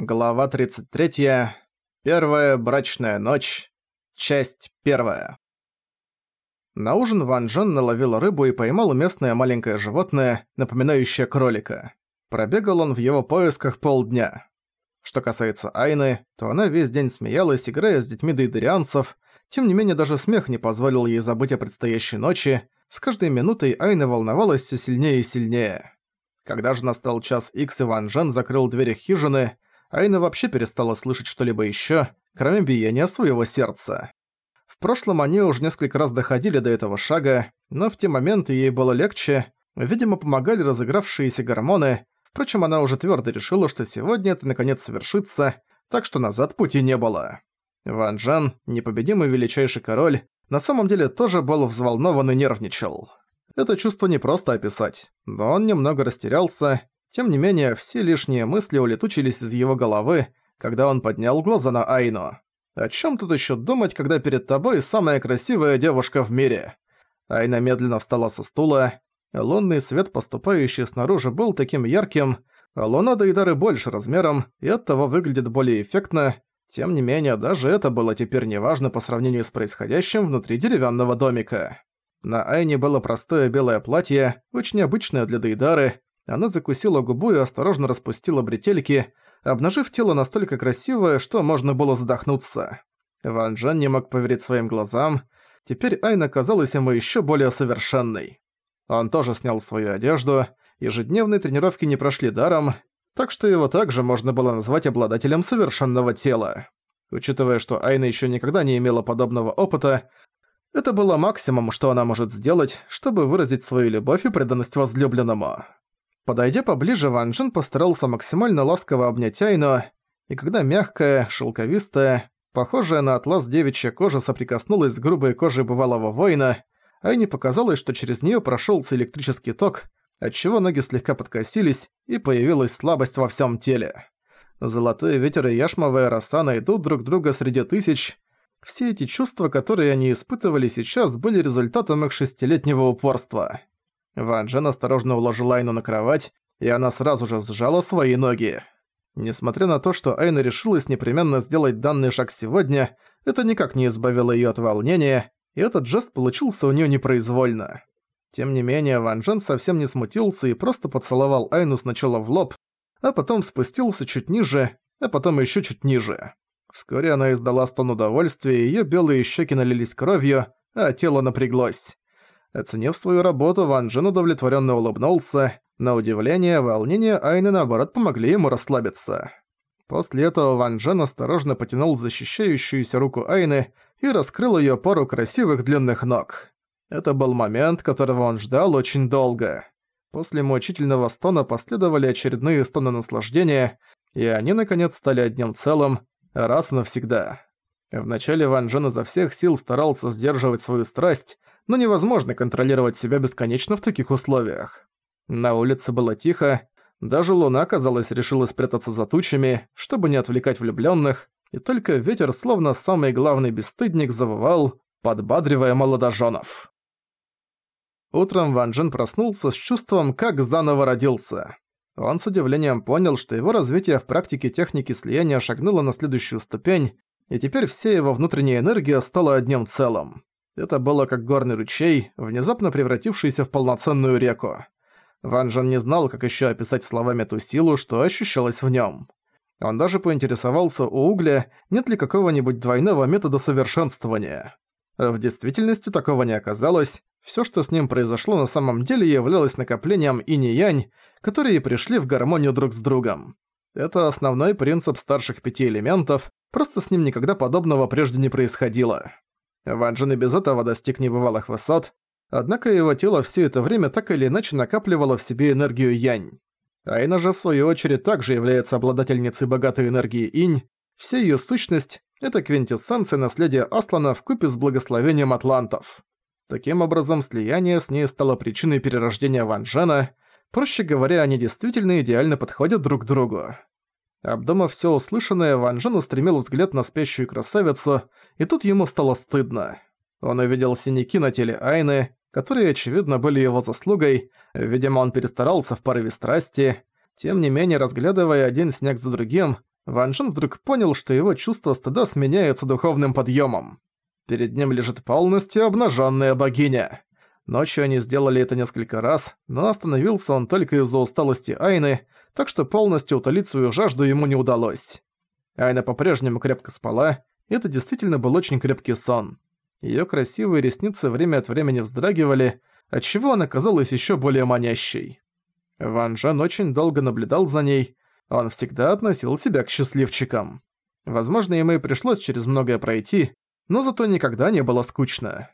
Глава 33. Первая брачная ночь. Часть первая. На ужин Ван Джен наловил рыбу и поймал местное маленькое животное, напоминающее кролика. Пробегал он в его поисках полдня. Что касается Айны, то она весь день смеялась, играя с детьми дейдерианцев, тем не менее даже смех не позволил ей забыть о предстоящей ночи, с каждой минутой Айна волновалась все сильнее и сильнее. Когда же настал час Икс и Ван Джен закрыл двери хижины, Айна вообще перестала слышать что-либо ещё, кроме биения своего сердца. В прошлом они уже несколько раз доходили до этого шага, но в те моменты ей было легче, видимо, помогали разыгравшиеся гормоны, впрочем, она уже твёрдо решила, что сегодня это наконец совершится, так что назад пути не было. Ван Джан, непобедимый величайший король, на самом деле тоже был взволнован и нервничал. Это чувство не просто описать, но он немного растерялся, тем не менее, все лишние мысли улетучились из его головы, когда он поднял глаза на Айну. О чем тут еще думать, когда перед тобой самая красивая девушка в мире? Айна медленно встала со стула. Лунный свет, поступающий снаружи, был таким ярким, а луна Дейдары больше размером и оттого выглядит более эффектно. Тем не менее, даже это было теперь неважно по сравнению с происходящим внутри деревянного домика. На Айне было простое белое платье, очень обычное для Дейдары, она закусила губу и осторожно распустила бретельки, обнажив тело настолько красивое, что можно было задохнуться. Ван Джен не мог поверить своим глазам. Теперь Айна казалась ему еще более совершенной. Он тоже снял свою одежду, ежедневные тренировки не прошли даром, так что его также можно было назвать обладателем совершенного тела. Учитывая, что Айна еще никогда не имела подобного опыта, это было максимум, что она может сделать, чтобы выразить свою любовь и преданность возлюбленному. Подойдя поближе, Ван Джен постарался максимально ласково обнять Айну, и когда мягкая, шелковистая, похожая на атлас девичья кожа соприкоснулась с грубой кожей бывалого воина, Айне показалось, что через неё прошёлся электрический ток, отчего ноги слегка подкосились, и появилась слабость во всём теле. Золотой ветер и яшмовая роса найдут друг друга среди тысяч. Все эти чувства, которые они испытывали сейчас, были результатом их шестилетнего упорства. Ван Джен осторожно уложил Айну на кровать, и она сразу же сжала свои ноги. Несмотря на то, что Айна решилась непременно сделать данный шаг сегодня, это никак не избавило её от волнения, и этот жест получился у неё непроизвольно. Тем не менее, Ван Джен совсем не смутился и просто поцеловал Айну сначала в лоб, а потом спустился чуть ниже, а потом ещё чуть ниже. Вскоре она издала стон удовольствия, её белые щеки налились кровью, а тело напряглось. Оценив свою работу, Ван Джен удовлетворенно улыбнулся. На удивление, волнение Айны наоборот помогли ему расслабиться. После этого Ван Джен осторожно потянул защищающуюся руку Айны и раскрыл ее пару красивых длинных ног. Это был момент, которого он ждал очень долго. После мучительного стона последовали очередные стоны наслаждения, и они наконец стали одним целым, раз и навсегда. Вначале Ван Джен изо всех сил старался сдерживать свою страсть, но невозможно контролировать себя бесконечно в таких условиях. На улице было тихо, даже луна, казалось, решила спрятаться за тучами, чтобы не отвлекать влюблённых, и только ветер, словно самый главный бесстыдник, завывал, подбадривая молодоженов. Утром Ван Джен проснулся с чувством, как заново родился. Он с удивлением понял, что его развитие в практике техники слияния шагнуло на следующую ступень, и теперь вся его внутренняя энергия стала одним целым. Это было как горный ручей, внезапно превратившийся в полноценную реку. Ван Жан не знал, как еще описать словами ту силу, что ощущалось в нем. Он даже поинтересовался у угля, нет ли какого-нибудь двойного метода совершенствования. В действительности такого не оказалось, все, что с ним произошло на самом деле являлось накоплением инь-янь, которые пришли в гармонию друг с другом. Это основной принцип старших пяти элементов, просто с ним никогда подобного прежде не происходило. Ван Джен и без этого достиг небывалых высот, однако его тело все это время так или иначе накапливало в себе энергию Янь. Айна же, в свою очередь, также является обладательницей богатой энергии Инь, вся ее сущность — это квинтэссенция наследия Аслана в купе с благословением атлантов. Таким образом, слияние с ней стало причиной перерождения Ван Джена, проще говоря, они действительно идеально подходят друг к другу. Обдумав все услышанное, Ван Джен устремил взгляд на спящую красавицу, и тут ему стало стыдно. Он увидел синяки на теле Айны, которые, очевидно, были его заслугой, видимо, он перестарался в порыве страсти. Тем не менее, разглядывая один снег за другим, Ван Джен вдруг понял, что его чувство стыда сменяется духовным подъемом. Перед ним лежит полностью обнаженная богиня. Ночью они сделали это несколько раз, но остановился он только из-за усталости Айны, так что полностью утолить свою жажду ему не удалось. Айна по-прежнему крепко спала, и это действительно был очень крепкий сон. Её красивые ресницы время от времени вздрагивали, отчего она казалась ещё более манящей. Ван Джен очень долго наблюдал за ней, он всегда относил себя к счастливчикам. Возможно, ему и пришлось через многое пройти, но зато никогда не было скучно.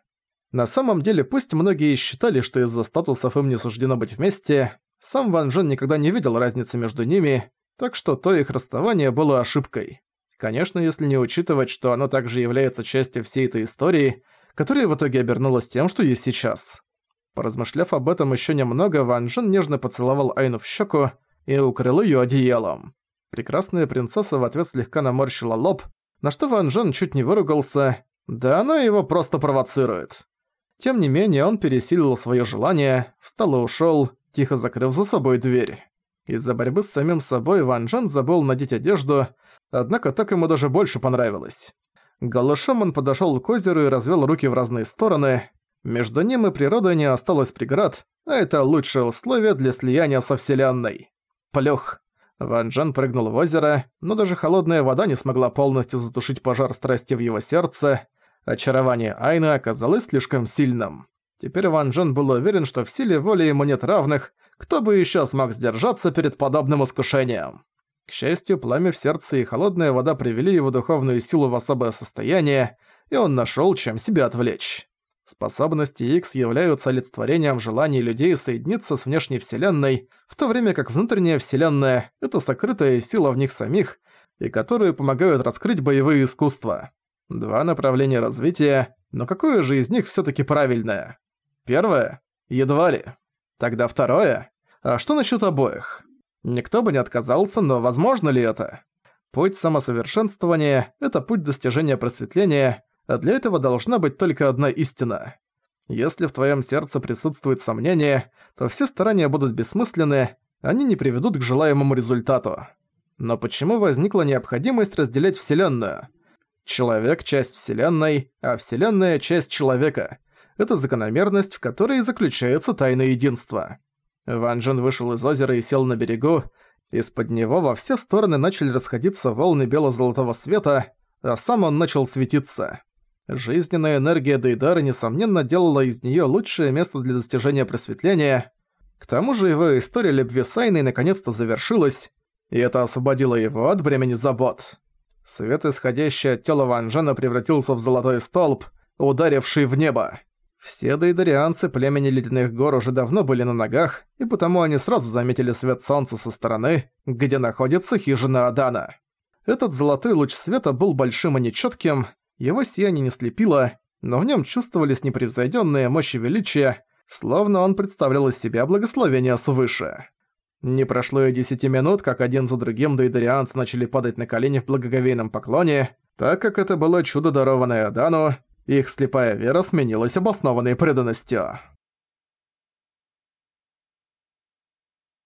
На самом деле, пусть многие считали, что из-за статусов им не суждено быть вместе, сам Ван Джен никогда не видел разницы между ними, так что то их расставание было ошибкой. Конечно, если не учитывать, что оно также является частью всей этой истории, которая в итоге обернулась тем, что есть сейчас. Поразмышляв об этом еще немного, Ван Джен нежно поцеловал Айну в щеку, и укрыл её одеялом. Прекрасная принцесса в ответ слегка наморщила лоб, на что Ван Джен чуть не выругался, да она его просто провоцирует. Тем не менее, он пересилил своё желание, встал и ушёл, тихо закрыв за собой дверь. Из-за борьбы с самим собой Ван Джен забыл надеть одежду, однако так ему даже больше понравилось. Голышом он подошёл к озеру и развел руки в разные стороны. Между ним и природой не осталось преград, а это лучшее условие для слияния со Вселенной. Плюх. Ван Джен прыгнул в озеро, но даже холодная вода не смогла полностью затушить пожар страсти в его сердце. Очарование Айны оказалось слишком сильным. Теперь Ван Джен был уверен, что в силе воли ему нет равных, кто бы еще смог сдержаться перед подобным искушением. К счастью, пламя в сердце и холодная вода привели его духовную силу в особое состояние, и он нашел, чем себя отвлечь. Способности X являются олицетворением желаний людей соединиться с внешней вселенной, в то время как внутренняя вселенная — это сокрытая сила в них самих, и которые помогают раскрыть боевые искусства. Два направления развития, но какое же из них всё-таки правильное? Первое? Едва ли. Тогда второе? А что насчёт обоих? Никто бы не отказался, но возможно ли это? Путь самосовершенствования — это путь достижения просветления — а для этого должна быть только одна истина. Если в твоем сердце присутствует сомнение, то все старания будут бессмысленны, они не приведут к желаемому результату. Но почему возникла необходимость разделять Вселенную? Человек – часть Вселенной, а Вселенная – часть человека. Это закономерность, в которой заключается тайна единства. Ван Джен вышел из озера и сел на берегу. Из-под него во все стороны начали расходиться волны бело-золотого света, а сам он начал светиться. Жизненная энергия Дейдара, несомненно, делала из неё лучшее место для достижения просветления. К тому же его история любви с Айной наконец-то завершилась, и это освободило его от бремени забот. Свет, исходящий от тела Ван Джена, превратился в золотой столб, ударивший в небо. Все дейдарианцы племени Ледяных гор уже давно были на ногах, и потому они сразу заметили свет солнца со стороны, где находится хижина Адана. Этот золотой луч света был большим и нечётким, его сияние не слепило, но в нем чувствовались непревзойденные мощи величия, словно он представлял из себя благословение свыше. Не прошло и десяти минут, как один за другим дейдарианцы начали падать на колени в благоговейном поклоне, так как это было чудо, дарованное Адану, их слепая вера сменилась обоснованной преданностью.